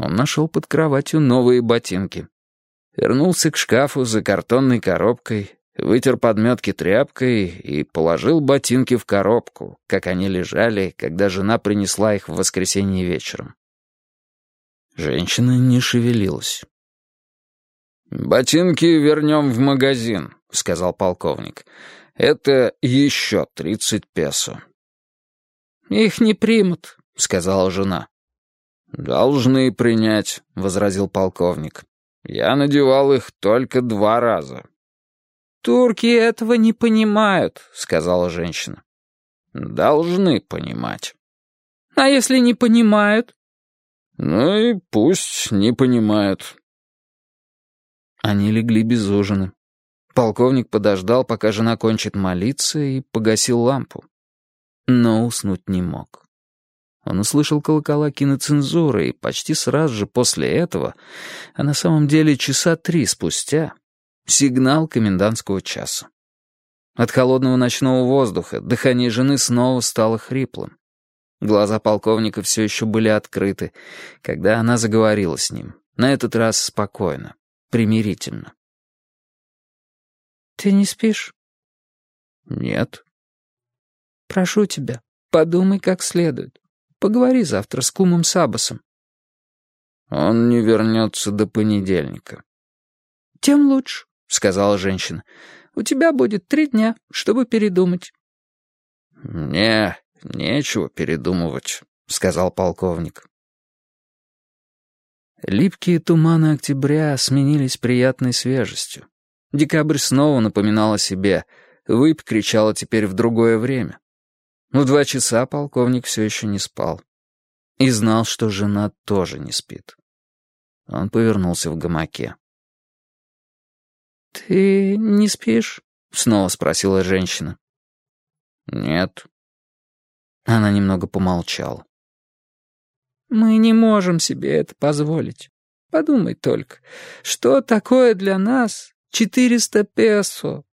Он нашел под кроватью новые ботинки. Вернулся к шкафу за картонной коробкой, вытер подметки тряпкой и положил ботинки в коробку, как они лежали, когда жена принесла их в воскресенье вечером. Женщина не шевелилась. «Ботинки вернем в магазин», — сказал полковник. «Это еще тридцать песо». «Их не примут», — сказала жена. «Должны принять», — возразил полковник. «Я надевал их только два раза». «Турки этого не понимают», — сказала женщина. «Должны понимать». «А если не понимают?» «Ну и пусть не понимают». Они легли без ужина. Полковник подождал, пока жена кончит молиться, и погасил лампу. Но уснуть не мог. Он услышал колокола киноцензуры, и почти сразу же после этого, а на самом деле часа три спустя, сигнал комендантского часа. От холодного ночного воздуха дыхание жены снова стало хриплым. Глаза полковника все еще были открыты, когда она заговорила с ним, на этот раз спокойно, примирительно. «Ты не спишь?» «Нет». «Прошу тебя, подумай как следует. Поговори завтра с кумом Сабасом». «Он не вернется до понедельника». «Тем лучше», — сказала женщина. «У тебя будет три дня, чтобы передумать». «Не, нечего передумывать», — сказал полковник. Липкие туманы октября сменились приятной свежестью. Декабрь снова напоминал о себе. Выпь кричала теперь в другое время. В два часа полковник все еще не спал. И знал, что жена тоже не спит. Он повернулся в гамаке. «Ты не спишь?» — снова спросила женщина. «Нет». Она немного помолчала. «Мы не можем себе это позволить. Подумай только, что такое для нас четыреста песо?»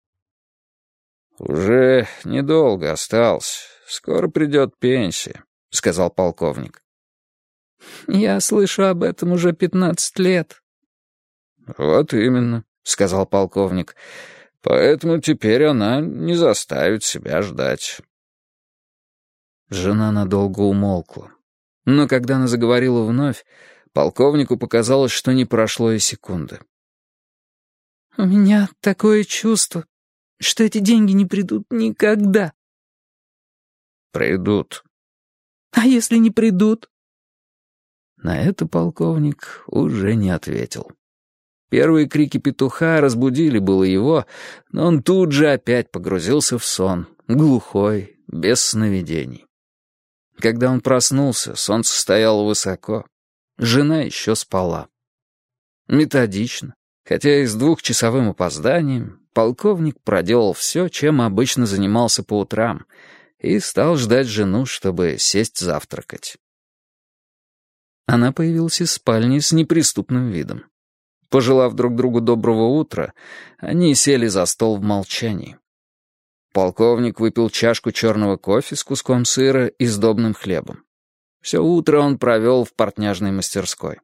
«Уже недолго осталось. Скоро придет пенсия», — сказал полковник. «Я слышу об этом уже пятнадцать лет». «Вот именно», — сказал полковник. «Поэтому теперь она не заставит себя ждать». Жена надолго умолкла. Но когда она заговорила вновь, полковнику показалось, что не прошло и секунды. «У меня такое чувство, что эти деньги не придут никогда». «Придут». «А если не придут?» На это полковник уже не ответил. Первые крики петуха разбудили было его, но он тут же опять погрузился в сон, глухой, без сновидений. Когда он проснулся, солнце стояло высоко, жена еще спала. Методично, хотя и с двухчасовым опозданием, полковник проделал все, чем обычно занимался по утрам, и стал ждать жену, чтобы сесть завтракать. Она появилась из спальни с неприступным видом. Пожелав друг другу доброго утра, они сели за стол в молчании. Полковник выпил чашку черного кофе с куском сыра и сдобным хлебом. Все утро он провел в портняжной мастерской.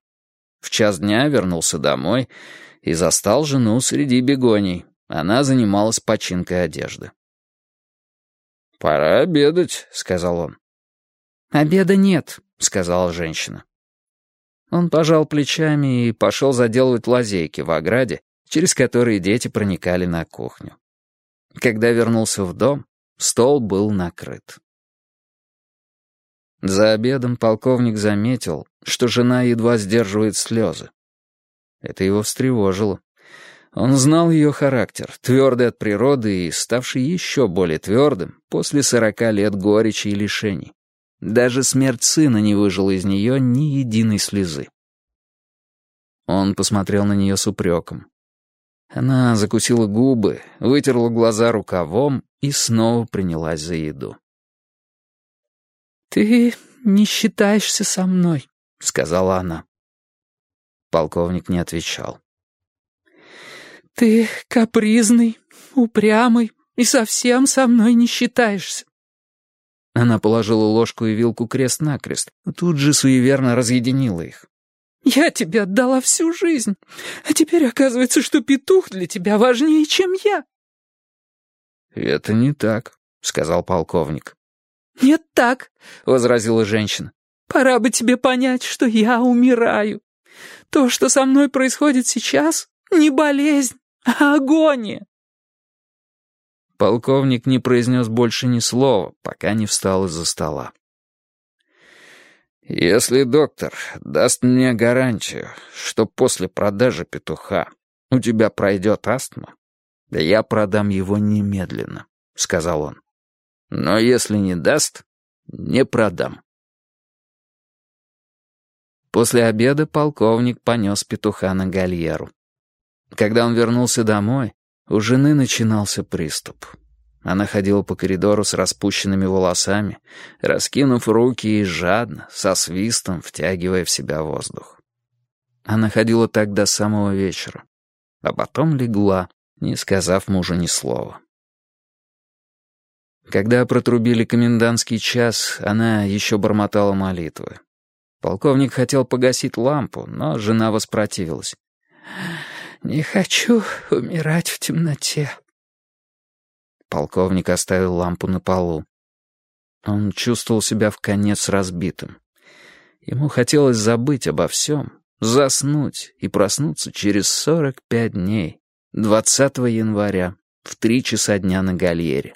В час дня вернулся домой и застал жену среди бегоний, она занималась починкой одежды. «Пора обедать», — сказал он. «Обеда нет», — сказала женщина. Он пожал плечами и пошел заделывать лазейки в ограде, через которые дети проникали на кухню. Когда вернулся в дом, стол был накрыт. За обедом полковник заметил, что жена едва сдерживает слезы. Это его встревожило. Он знал ее характер, твердый от природы и ставший еще более твердым после сорока лет горечи и лишений. Даже смерть сына не выжила из нее ни единой слезы. Он посмотрел на нее с упреком. Она закусила губы, вытерла глаза рукавом и снова принялась за еду. «Ты не считаешься со мной», — сказала она. Полковник не отвечал. «Ты капризный, упрямый и совсем со мной не считаешься». Она положила ложку и вилку крест-накрест, тут же суеверно разъединила их. Я тебе отдала всю жизнь, а теперь оказывается, что петух для тебя важнее, чем я». «Это не так», — сказал полковник. «Нет так», — возразила женщина. «Пора бы тебе понять, что я умираю. То, что со мной происходит сейчас, не болезнь, агония». Полковник не произнес больше ни слова, пока не встал из-за стола. «Если доктор даст мне гарантию, что после продажи петуха у тебя пройдет астма, да я продам его немедленно», — сказал он. «Но если не даст, не продам». После обеда полковник понес петуха на гальеру. Когда он вернулся домой, у жены начинался приступ. Она ходила по коридору с распущенными волосами, раскинув руки и жадно, со свистом, втягивая в себя воздух. Она ходила так до самого вечера, а потом легла, не сказав мужу ни слова. Когда протрубили комендантский час, она еще бормотала молитвы. Полковник хотел погасить лампу, но жена воспротивилась. «Не хочу умирать в темноте», Полковник оставил лампу на полу. Он чувствовал себя в конец разбитым. Ему хотелось забыть обо всем, заснуть и проснуться через 45 дней, 20 января, в три часа дня на гальере.